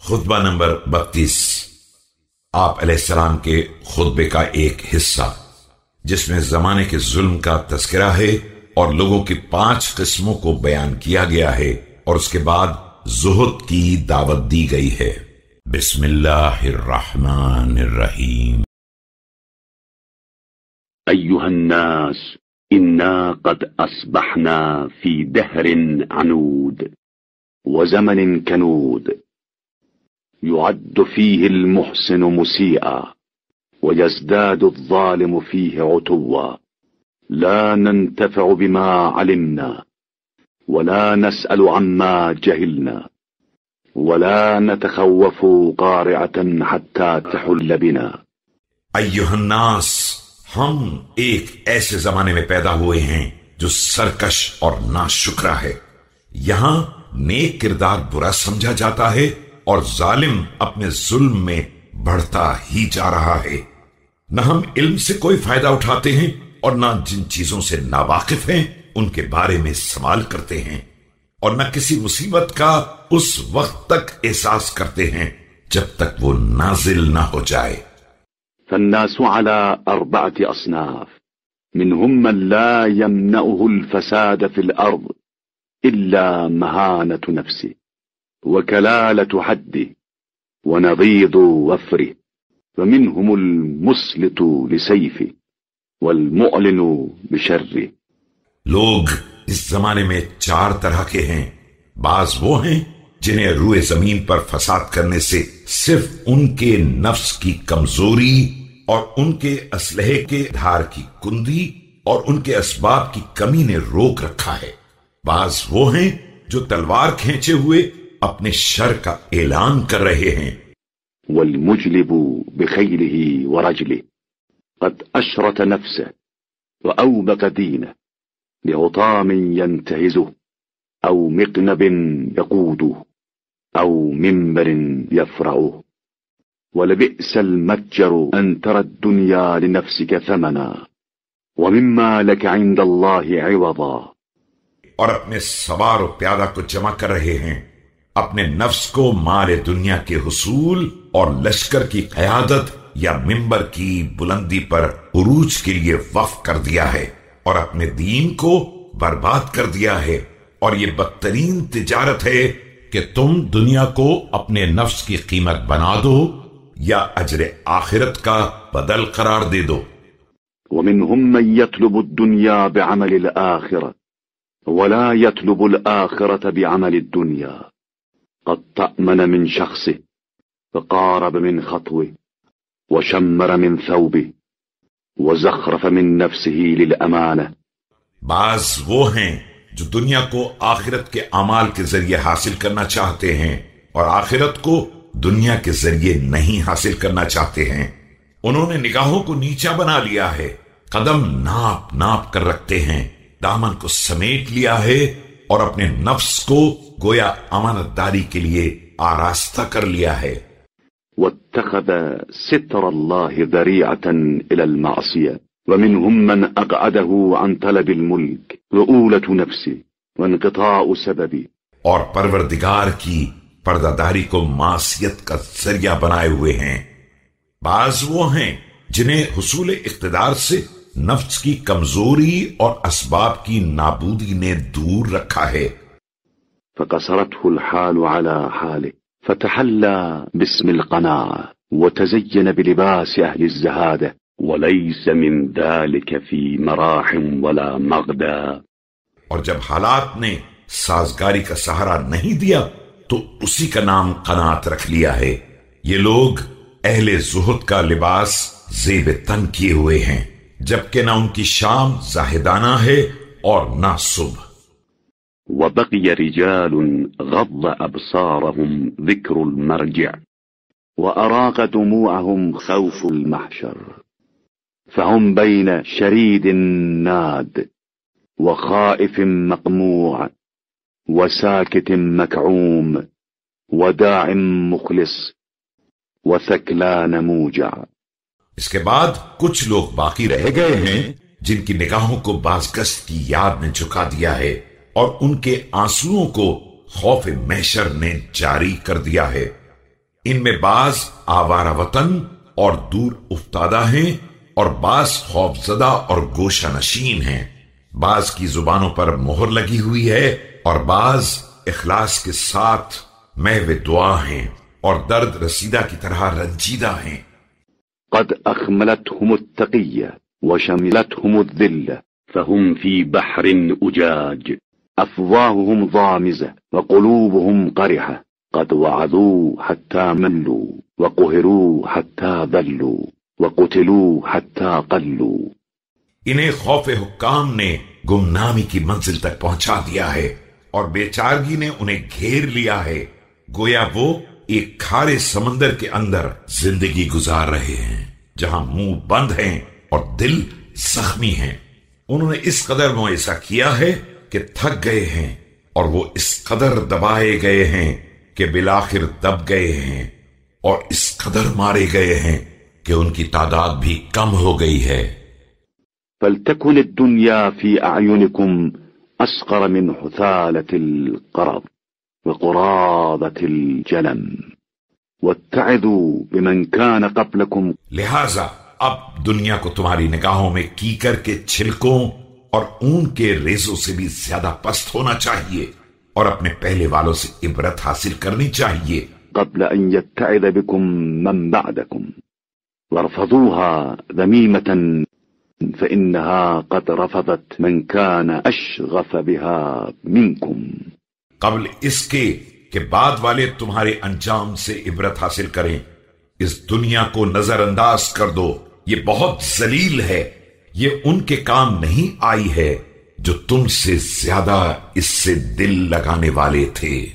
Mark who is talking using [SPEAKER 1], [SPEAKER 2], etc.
[SPEAKER 1] خطبہ نمبر بتیس۔ آپ علیہ السلام کے خطبے کا ایک حصہ، جس میں زمانے کے ظلم کا تذکرہ ہے اور لوگوں کی پانچ قسموں کو بیان کیا گیا ہے اور اس کے بعد زہد کی دعوت دی گئی ہے۔ بسم اللہ الرحمن الرحیم۔
[SPEAKER 2] أيها الناس إنا قد أصبحنا في دهر عنود وزمن كنود يعد فيه المحسن مسيئا ويزداد الظالم فيه عتوا. لا ننتفع بما علمنا ولا نسأل عما جهلنا ولا نتخوف قارعة حتى تحل بنا.
[SPEAKER 1] ایوہ الناس، ہم ایک ایسے زمانے میں پیدا ہوئے ہیں جو سرکش اور ناشکرا ہے۔ یہاں نیک کردار برا سمجھا جاتا ہے اور ظالم اپنے ظلم میں بڑھتا ہی جا رہا ہے۔ نہ ہم علم سے کوئی فائدہ اٹھاتے ہیں اور نہ جن چیزوں سے ناواقف ہیں، ان کے بارے میں سوال کرتے ہیں۔ اور نہ کسی مصیبت کا اس وقت تک احساس کرتے ہیں جب تک وہ نازل نہ ہو جائے۔
[SPEAKER 2] فالناس على أربعة أصناف، منهم من لا يمنعه الفساد في الأرض إلا مهانة نفسه۔ وكلالة حده ونضيض وفره فمنهم المسلط لسيفه والمعلن بشره
[SPEAKER 1] لوگ اس زمانے میں چار طرح کے ہیں۔ بعض وہ ہیں جنہیں روئے زمین پر فساد کرنے سے صرف ان کے نفس کی کمزوری اور ان کے اسلحے کے دھار کی کندی اور ان کے اسباب کی کمی نے روک رکھا ہے۔ بعض وہ ہیں جو تلوار کھینچے ہوئے اپنے شر کا اعلان کر رہے ہیں۔
[SPEAKER 2] والمجلب بخيله ورجله قد أشرت نفسه وأوبك دينه لهطام ينتهزه أو مقنب يقوده أو منبر يفرعه ولبئس المتجر أن ترى الدنيا لنفسك ثمنا ومما لك عند الله عوضا۔
[SPEAKER 1] اور اپنے سوار و پیادہ کو جمع کر رہے ہیں۔ اپنے نفس کو مال دنیا کے حصول اور لشکر کی قیادت یا ممبر کی بلندی پر عروج کے لیے وقف کر دیا ہے اور اپنے دین کو برباد کر دیا ہے اور یہ بدترین تجارت ہے کہ تم دنیا کو اپنے نفس کی قیمت بنا دو یا اجر آخرت کا بدل قرار دے دو۔
[SPEAKER 2] ومنهم من يطلب الدنيا بعمل الآخرة ولا يطلب الآخرة بعمل الدنيا۔ قد تأمن من شخصه، فقارب من خطوه، وشمر من ثوبه، وزخرف من نفسه للأمانة.
[SPEAKER 1] بعض وہ ہیں جو دنیا کو آخرت کے اعمال کے ذریعے حاصل کرنا چاہتے ہیں اور آخرت کو دنیا کے ذریعے نہیں حاصل کرنا چاہتے ہیں۔ انہوں نے نگاہوں کو نیچا بنا لیا ہے، قدم ناپ ناپ کر رکھتے ہیں، دامن کو سمیٹ لیا ہے اور اپنے نفس کو گویا امانت داری کے لیے آراستہ کر لیا ہے۔
[SPEAKER 2] واتخذ ستر الله ذريعة إلى المعصية ومنهم من أقعده عن طلب الملك رؤولة نفسه وانقطاع سببه
[SPEAKER 1] اور پروردگار کی پردہ داری کو معصیت کا ذریعہ بنائے ہوئے ہیں۔ بعض وہ ہیں جنہیں حصول اقتدار سے نفس کی کمزوری اور اسباب کی نابودی نے دور رکھا ہے۔
[SPEAKER 2] فقصرته الحال على حاله، فتحلى باسم القناعة وتزين بلباس أهل الزهادة، وليس من ذلك في مراح ولا مغدا
[SPEAKER 1] اور جب حالات نے سازگاری کا سہارا نہیں دیا، تو اسی کا نام قنات رکھ لیا ہے۔ یہ لوگ اہل زہد کا لباس زیب تن کیے ہوئے ہیں، جبکہ نہ ان کی شام زاہدانہ ہے اور نہ صبح۔
[SPEAKER 2] وبقي رجال غض أبصارهم ذكر المرجع وأراق دموعهم خوف المحشر فهم بين شريد ناد وخائف مقموع وساكت مكعوم وداع مخلص وثكلان موجع
[SPEAKER 1] اس کے بعد کچھ لوگ باقی رہ گئے ہیں جن کی نگاہوں کو بازگشت کی یاد نے جھکا دیا ہے۔ اور ان کے آنسوؤں کو خوف محشر نے جاری کر دیا ہے۔ ان میں بعض آوارہ وطن اور دور افتادہ ہیں اور بعض خوف زدہ اور گوشہ نشین ہیں۔ بعض کی زبانوں پر مہر لگی ہوئی ہے اور بعض اخلاص کے ساتھ محو دعا ہیں اور درد رسیدہ کی طرح رنجیدہ ہیں۔
[SPEAKER 2] قد أخملتهم التقية وشملتهم الذلة فهم في بحر أجاج أفواههم ضامزة وقلوبهم قرحة. قد وعدوا حتى ملوا وقهروا حتى ذلوا وقتلوا حتى قلوا.
[SPEAKER 1] انہیں خوف حکام نے گمنامی کی منزل تک پہنچا دیا ہے اور بیچارگی نے انہیں گھیر لیا ہے۔ گویا وہ ایک کھارے سمندر کے اندر زندگی گزار رہے ہیں، جہاں منہ بند ہیں اور دل زخمی ہیں۔ انہوں نے اس قدر وہ ایسا کیا ہے کہ تھک گئے ہیں اور وہ اس قدر دبائے گئے ہیں کہ بلاخر دب گئے ہیں اور اس قدر مارے گئے ہیں کہ ان کی تعداد بھی کم ہو گئی ہے۔
[SPEAKER 2] فلتكن الدنيا في أعينكم أسقر من حثالة القرض وقراضة الجلم واتعذوا بمن كان قبلكم
[SPEAKER 1] لہذا اب دنیا کو تمہاری نگاہوں میں کیکر کے چھلکوں اور اون کے ریزوں سے بھی زیادہ پست ہونا چاہیے اور اپنے پہلے والوں سے عبرت حاصل کرنی چاہیے۔
[SPEAKER 2] قبل أن يتعذ بكم من بعدكم وارفضوها ذميمة فإنها قد رفضت من كان أشغف بها منكم۔
[SPEAKER 1] قبل اس کے کہ بعد والے تمہارے انجام سے عبرت حاصل کریں اس دنیا کو نظر انداز کر دو۔ یہ بہت ذلیل ہے۔ یہ ان کے کام نہیں آئی ہے جو تم سے زیادہ اس سے دل لگانے والے تھے۔